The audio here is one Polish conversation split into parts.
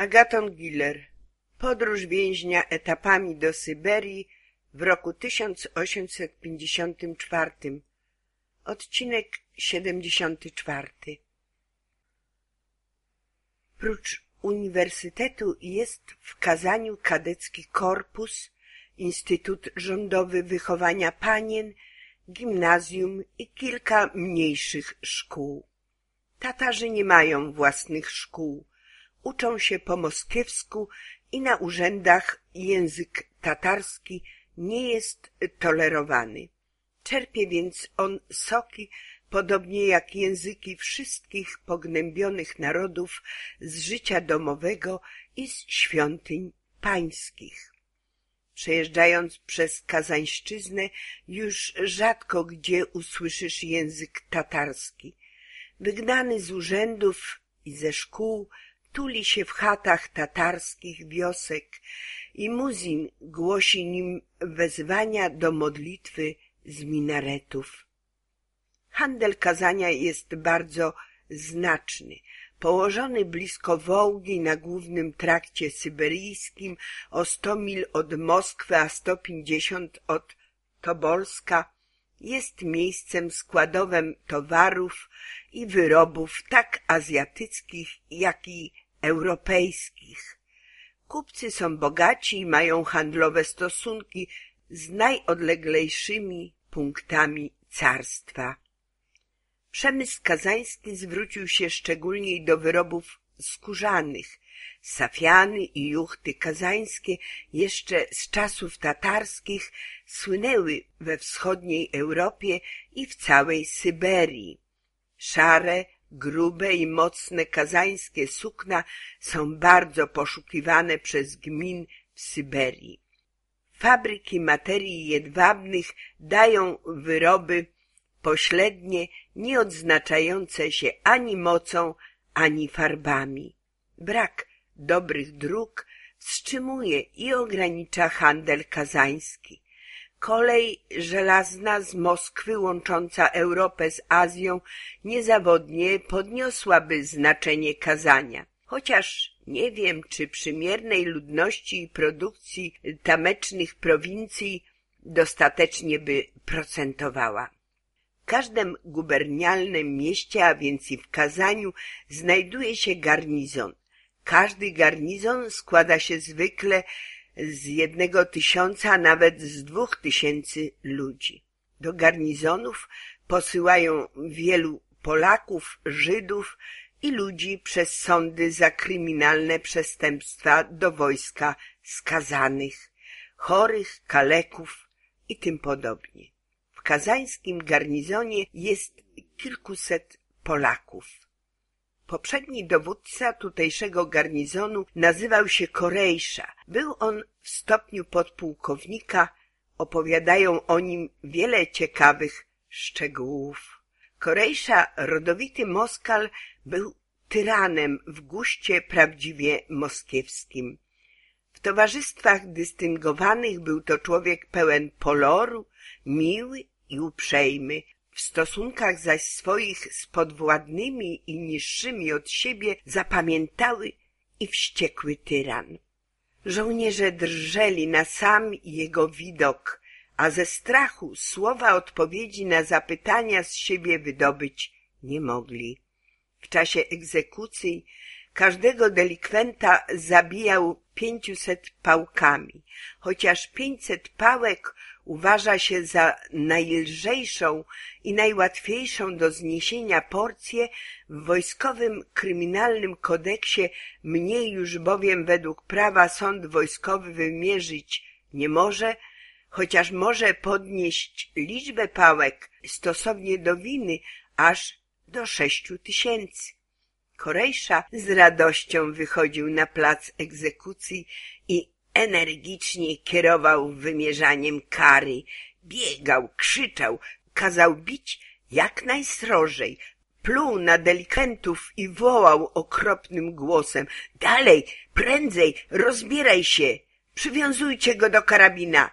Agaton Giller Podróż więźnia etapami do Syberii w roku 1854 Odcinek 74 Prócz uniwersytetu jest w Kazaniu kadecki korpus, Instytut Rządowy Wychowania Panien, gimnazjum i kilka mniejszych szkół. Tatarzy nie mają własnych szkół. Uczą się po moskiewsku i na urzędach język tatarski nie jest tolerowany. Czerpie więc on soki, podobnie jak języki wszystkich pognębionych narodów z życia domowego i z świątyń pańskich. Przejeżdżając przez Kazańszczyznę już rzadko gdzie usłyszysz język tatarski. Wygnany z urzędów i ze szkół, tuli się w chatach tatarskich wiosek i muzin głosi nim wezwania do modlitwy z minaretów. Handel Kazania jest bardzo znaczny. Położony blisko Wołgi na głównym trakcie syberyjskim o sto mil od Moskwy, a sto pięćdziesiąt od Tobolska, jest miejscem składowym towarów i wyrobów tak azjatyckich, jak i europejskich. Kupcy są bogaci i mają handlowe stosunki z najodleglejszymi punktami carstwa. Przemysł kazański zwrócił się szczególnie do wyrobów skórzanych. Safiany i juchty kazańskie jeszcze z czasów tatarskich słynęły we wschodniej Europie i w całej Syberii. Szare, grube i mocne kazańskie sukna są bardzo poszukiwane przez gmin w Syberii. Fabryki materii jedwabnych dają wyroby pośrednie, nie odznaczające się ani mocą, ani farbami. Brak dobrych dróg wstrzymuje i ogranicza handel kazański. Kolej żelazna z Moskwy łącząca Europę z Azją niezawodnie podniosłaby znaczenie kazania. Chociaż nie wiem, czy przy miernej ludności i produkcji tamecznych prowincji dostatecznie by procentowała. W każdym gubernialnym mieście, a więc i w Kazaniu, znajduje się garnizon. Każdy garnizon składa się zwykle z jednego tysiąca, a nawet z dwóch tysięcy ludzi. Do garnizonów posyłają wielu Polaków, Żydów i ludzi przez sądy za kryminalne przestępstwa do wojska skazanych, chorych, kaleków i tym podobnie. W kazańskim garnizonie jest kilkuset Polaków. Poprzedni dowódca tutejszego garnizonu nazywał się Korejsza. Był on w stopniu podpułkownika. Opowiadają o nim wiele ciekawych szczegółów. Korejsza, rodowity Moskal, był tyranem w guście prawdziwie moskiewskim. W towarzystwach dystyngowanych był to człowiek pełen poloru, miły i uprzejmy, w stosunkach zaś swoich z podwładnymi i niższymi od siebie zapamiętały i wściekły tyran. Żołnierze drżeli na sam jego widok, a ze strachu słowa odpowiedzi na zapytania z siebie wydobyć nie mogli. W czasie egzekucji każdego delikwenta zabijał pięciuset pałkami, chociaż pięćset pałek uważa się za najlżejszą i najłatwiejszą do zniesienia porcję w wojskowym kryminalnym kodeksie mniej już bowiem według prawa sąd wojskowy wymierzyć nie może, chociaż może podnieść liczbę pałek stosownie do winy aż do sześciu tysięcy. Korejsza z radością wychodził na plac egzekucji energicznie kierował wymierzaniem kary. Biegał, krzyczał, kazał bić jak najsrożej, pluł na delikentów i wołał okropnym głosem. Dalej, prędzej, rozbieraj się, przywiązujcie go do karabina.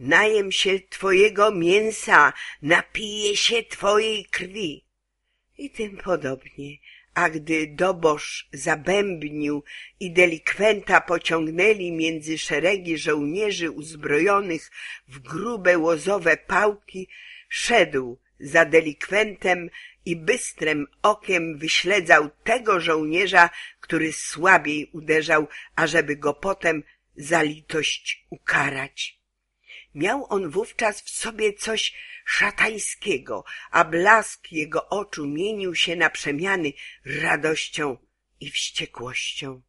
Najem się twojego mięsa, napije się twojej krwi. I tym podobnie a gdy dobosz zabębnił i delikwenta pociągnęli między szeregi żołnierzy uzbrojonych w grube łozowe pałki, szedł za delikwentem i bystrem okiem wyśledzał tego żołnierza, który słabiej uderzał, ażeby go potem za litość ukarać. Miał on wówczas w sobie coś szatańskiego, a blask jego oczu mienił się na przemiany radością i wściekłością.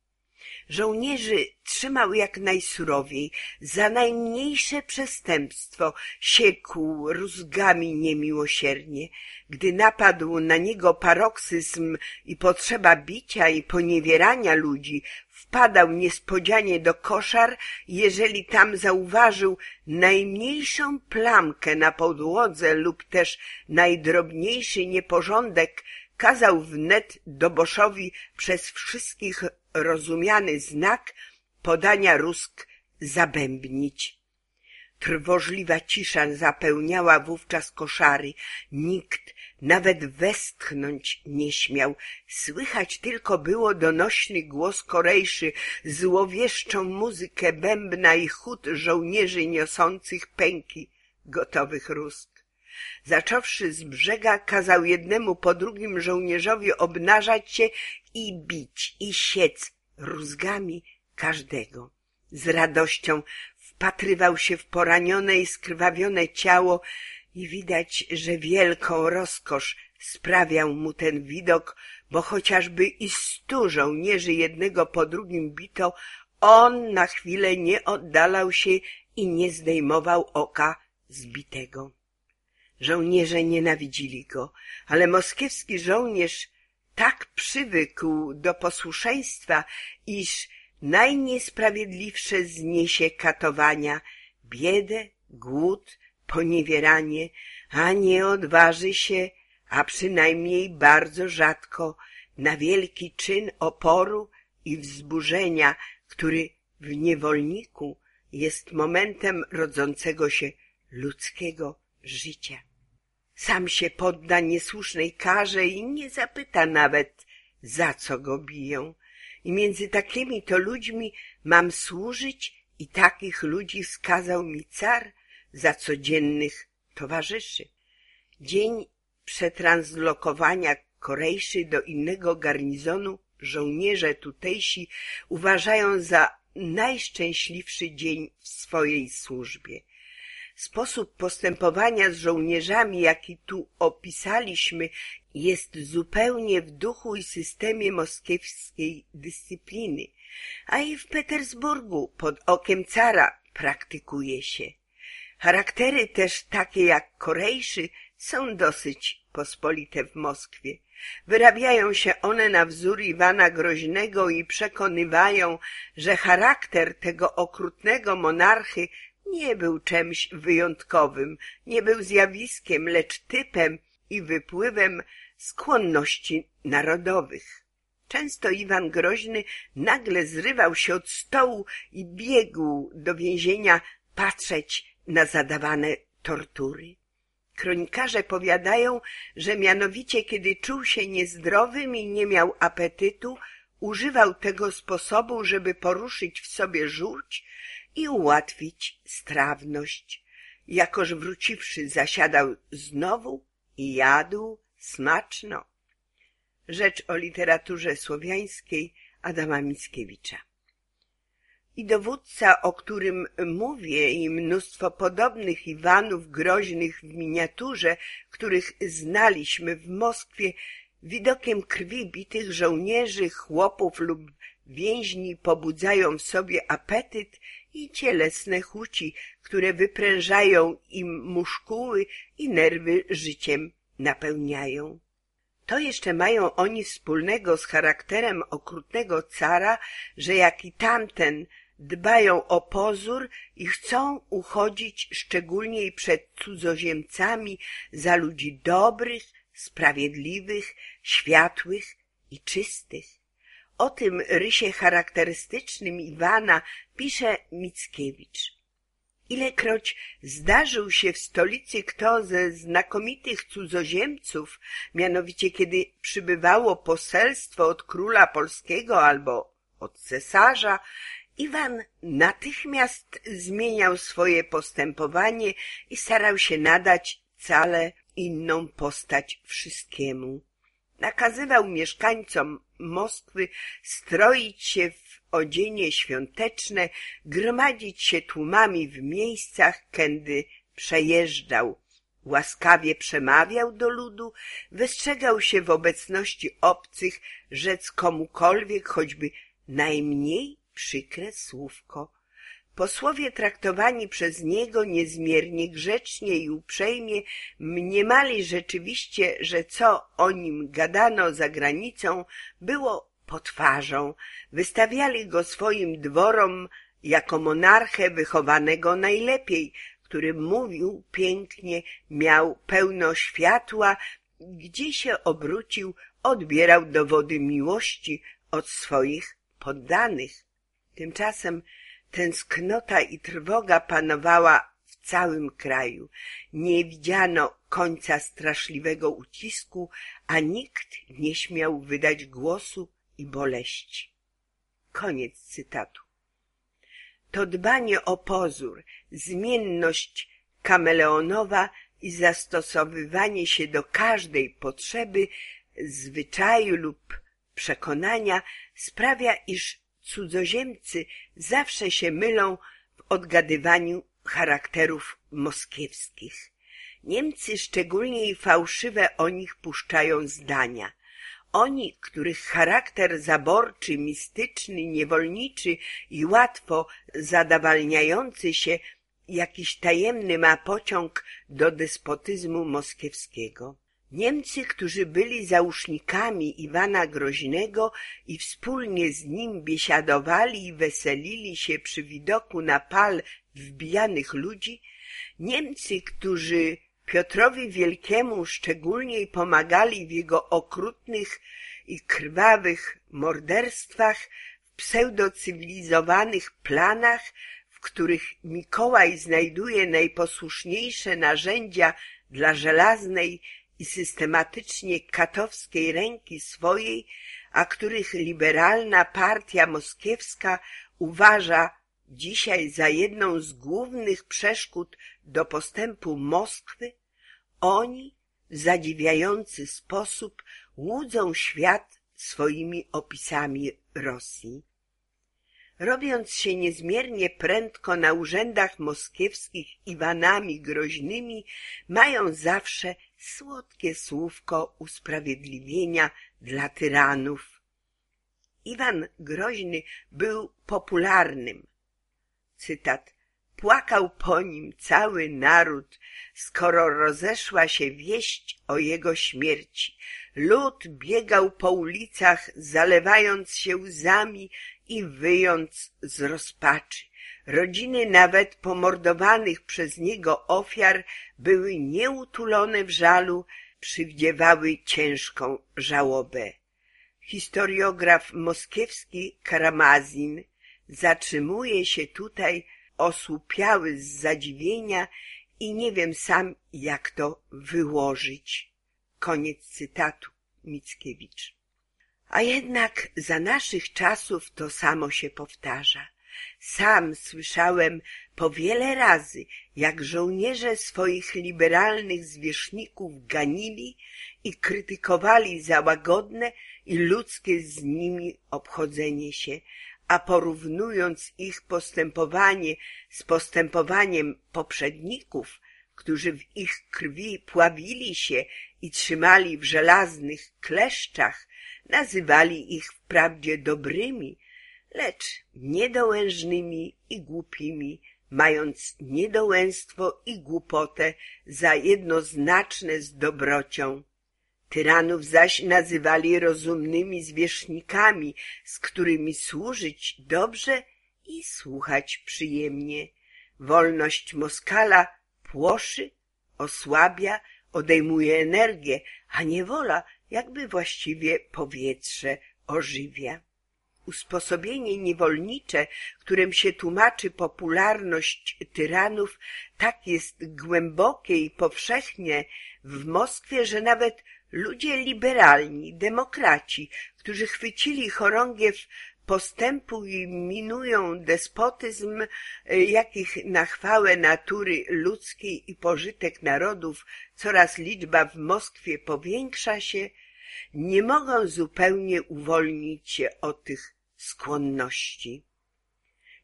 Żołnierzy trzymał jak najsurowiej, za najmniejsze przestępstwo siekł rózgami niemiłosiernie. Gdy napadł na niego paroksyzm i potrzeba bicia i poniewierania ludzi, wpadał niespodzianie do koszar, jeżeli tam zauważył najmniejszą plamkę na podłodze lub też najdrobniejszy nieporządek, kazał wnet doboszowi przez wszystkich rozumiany znak podania rusk zabębnić. Trwożliwa cisza zapełniała wówczas koszary. Nikt nawet westchnąć nie śmiał. Słychać tylko było donośny głos korejszy, złowieszczą muzykę bębna i chód żołnierzy niosących pęki gotowych rusk. Zacząwszy z brzega, kazał jednemu po drugim żołnierzowi obnażać się i bić, i siec rózgami każdego. Z radością wpatrywał się w poranione i skrwawione ciało i widać, że wielką rozkosz sprawiał mu ten widok, bo chociażby i stu żołnierzy jednego po drugim bito, on na chwilę nie oddalał się i nie zdejmował oka zbitego. Żołnierze nienawidzili go, ale moskiewski żołnierz tak przywykł do posłuszeństwa, iż najniesprawiedliwsze zniesie katowania, biedę, głód, poniewieranie, a nie odważy się, a przynajmniej bardzo rzadko, na wielki czyn oporu i wzburzenia, który w niewolniku jest momentem rodzącego się ludzkiego życia. Sam się podda niesłusznej karze i nie zapyta nawet, za co go biją. I między takimi to ludźmi mam służyć i takich ludzi wskazał mi car za codziennych towarzyszy. Dzień przetranslokowania Korejszy do innego garnizonu żołnierze tutejsi uważają za najszczęśliwszy dzień w swojej służbie. Sposób postępowania z żołnierzami, jaki tu opisaliśmy, jest zupełnie w duchu i systemie moskiewskiej dyscypliny, a i w Petersburgu pod okiem cara praktykuje się. Charaktery też takie jak korejszy są dosyć pospolite w Moskwie. Wyrabiają się one na wzór Iwana Groźnego i przekonywają, że charakter tego okrutnego monarchy nie był czymś wyjątkowym, nie był zjawiskiem, lecz typem i wypływem skłonności narodowych. Często Iwan Groźny nagle zrywał się od stołu i biegł do więzienia patrzeć na zadawane tortury. Kronikarze powiadają, że mianowicie kiedy czuł się niezdrowym i nie miał apetytu, używał tego sposobu, żeby poruszyć w sobie żółć i ułatwić strawność. Jakoż wróciwszy zasiadał znowu i jadł smaczno. Rzecz o literaturze słowiańskiej Adama Mickiewicza. I dowódca, o którym mówię, i mnóstwo podobnych Iwanów groźnych w miniaturze, których znaliśmy w Moskwie, widokiem krwi bitych żołnierzy, chłopów lub więźni pobudzają w sobie apetyt i cielesne chuci, które wyprężają im muszkuły i nerwy życiem napełniają. To jeszcze mają oni wspólnego z charakterem okrutnego cara, że jak i tamten dbają o pozór i chcą uchodzić szczególnie przed cudzoziemcami za ludzi dobrych, sprawiedliwych, światłych i czystych. O tym rysie charakterystycznym Iwana pisze Mickiewicz. Ilekroć zdarzył się w stolicy kto ze znakomitych cudzoziemców, mianowicie kiedy przybywało poselstwo od króla polskiego albo od cesarza, Iwan natychmiast zmieniał swoje postępowanie i starał się nadać cale inną postać wszystkiemu. Nakazywał mieszkańcom Moskwy stroić się w odzienie świąteczne, gromadzić się tłumami w miejscach, kędy przejeżdżał. Łaskawie przemawiał do ludu, wystrzegał się w obecności obcych rzec komukolwiek, choćby najmniej przykre słówko. Posłowie traktowani przez niego niezmiernie grzecznie i uprzejmie mniemali rzeczywiście, że co o nim gadano za granicą było potwarzą. Wystawiali go swoim dworom jako monarchę wychowanego najlepiej, który mówił pięknie, miał pełno światła, gdzie się obrócił, odbierał dowody miłości od swoich poddanych. Tymczasem tęsknota i trwoga panowała w całym kraju. Nie widziano końca straszliwego ucisku, a nikt nie śmiał wydać głosu i boleści. Koniec cytatu. To dbanie o pozór, zmienność kameleonowa i zastosowywanie się do każdej potrzeby, zwyczaju lub przekonania sprawia, iż cudzoziemcy zawsze się mylą w odgadywaniu charakterów moskiewskich. Niemcy szczególnie fałszywe o nich puszczają zdania. Oni, których charakter zaborczy, mistyczny, niewolniczy i łatwo zadawalniający się jakiś tajemny ma pociąg do despotyzmu moskiewskiego. Niemcy, którzy byli załóżnikami Iwana Groźnego i wspólnie z nim biesiadowali i weselili się przy widoku na pal wbijanych ludzi, Niemcy, którzy Piotrowi Wielkiemu szczególnie pomagali w jego okrutnych i krwawych morderstwach, w pseudocywilizowanych planach, w których Mikołaj znajduje najposłuszniejsze narzędzia dla żelaznej i systematycznie katowskiej ręki swojej, a których liberalna partia moskiewska uważa dzisiaj za jedną z głównych przeszkód do postępu Moskwy, oni w zadziwiający sposób łudzą świat swoimi opisami Rosji. Robiąc się niezmiernie prędko na urzędach moskiewskich Iwanami groźnymi, mają zawsze słodkie słówko usprawiedliwienia dla tyranów. Iwan Groźny był popularnym. Cytat. Płakał po nim cały naród, skoro rozeszła się wieść o jego śmierci. Lud biegał po ulicach, zalewając się łzami i wyjąc z rozpaczy. Rodziny nawet pomordowanych przez niego ofiar były nieutulone w żalu, przywdziewały ciężką żałobę. Historiograf moskiewski Karamazin zatrzymuje się tutaj osłupiały z zadziwienia i nie wiem sam, jak to wyłożyć. Koniec cytatu Mickiewicz. A jednak za naszych czasów to samo się powtarza. Sam słyszałem po wiele razy, jak żołnierze swoich liberalnych zwierzchników ganili i krytykowali za łagodne i ludzkie z nimi obchodzenie się, a porównując ich postępowanie z postępowaniem poprzedników, którzy w ich krwi pławili się i trzymali w żelaznych kleszczach, nazywali ich wprawdzie dobrymi, lecz niedołężnymi i głupimi, mając niedołęstwo i głupotę za jednoznaczne z dobrocią. Tyranów zaś nazywali rozumnymi zwierzchnikami, z którymi służyć dobrze i słuchać przyjemnie. Wolność Moskala płoszy, osłabia, odejmuje energię, a niewola jakby właściwie powietrze ożywia. Usposobienie niewolnicze, którym się tłumaczy popularność tyranów, tak jest głębokie i powszechnie w Moskwie, że nawet ludzie liberalni, demokraci, którzy chwycili chorągiew postępu i minują despotyzm, e, jakich na chwałę natury ludzkiej i pożytek narodów coraz liczba w Moskwie powiększa się, nie mogą zupełnie uwolnić się od tych skłonności.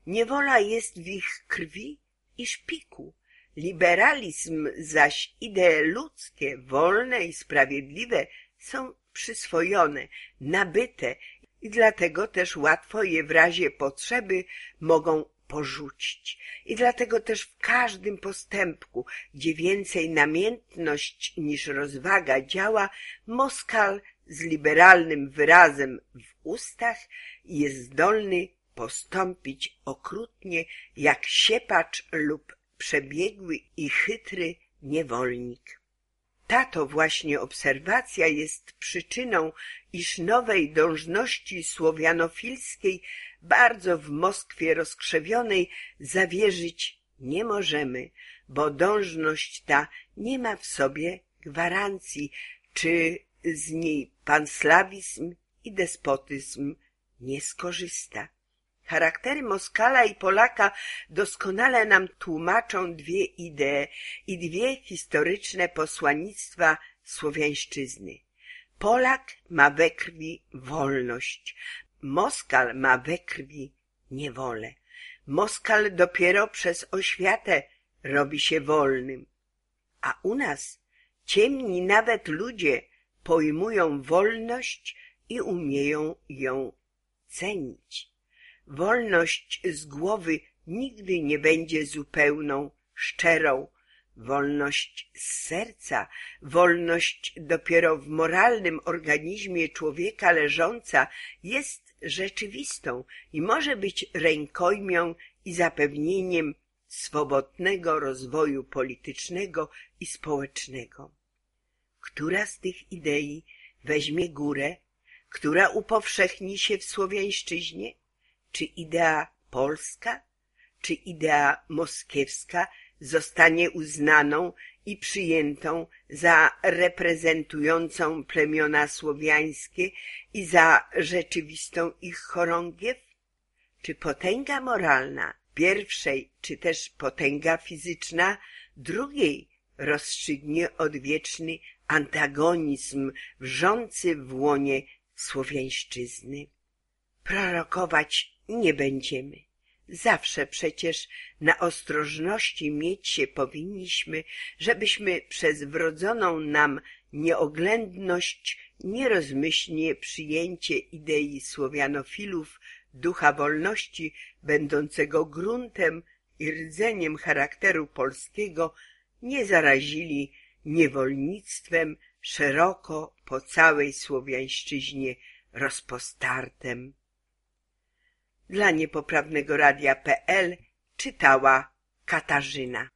Niewola jest w ich krwi i szpiku. Liberalizm zaś idee ludzkie, wolne i sprawiedliwe są przyswojone, nabyte i dlatego też łatwo je w razie potrzeby mogą porzucić. I dlatego też w każdym postępku, gdzie więcej namiętność niż rozwaga działa, Moskal z liberalnym wyrazem w ustach jest zdolny postąpić okrutnie jak siepacz lub przebiegły i chytry niewolnik. Ta to właśnie obserwacja jest przyczyną, iż nowej dążności słowianofilskiej bardzo w Moskwie rozkrzewionej zawierzyć nie możemy, bo dążność ta nie ma w sobie gwarancji, czy z niej panslawizm i despotyzm nie skorzysta. Charaktery Moskala i Polaka doskonale nam tłumaczą dwie idee i dwie historyczne posłanictwa słowiańszczyzny. Polak ma we krwi wolność, Moskal ma we krwi niewolę. Moskal dopiero przez oświatę robi się wolnym, a u nas ciemni nawet ludzie pojmują wolność i umieją ją cenić. Wolność z głowy nigdy nie będzie zupełną, szczerą. Wolność z serca, wolność dopiero w moralnym organizmie człowieka leżąca jest rzeczywistą i może być rękojmią i zapewnieniem swobodnego rozwoju politycznego i społecznego. Która z tych idei weźmie górę, która upowszechni się w słowiańszczyźnie? Czy idea polska, czy idea moskiewska zostanie uznaną i przyjętą za reprezentującą plemiona słowiańskie i za rzeczywistą ich chorągiew? Czy potęga moralna pierwszej, czy też potęga fizyczna drugiej rozstrzygnie odwieczny antagonizm wrzący w łonie słowiańszczyzny? Prorokować nie będziemy. Zawsze przecież na ostrożności mieć się powinniśmy, żebyśmy przez wrodzoną nam nieoględność nierozmyślnie przyjęcie idei słowianofilów ducha wolności, będącego gruntem i rdzeniem charakteru polskiego, nie zarazili niewolnictwem szeroko po całej słowiańszczyźnie rozpostartem. Dla niepoprawnego radia.pl czytała Katarzyna.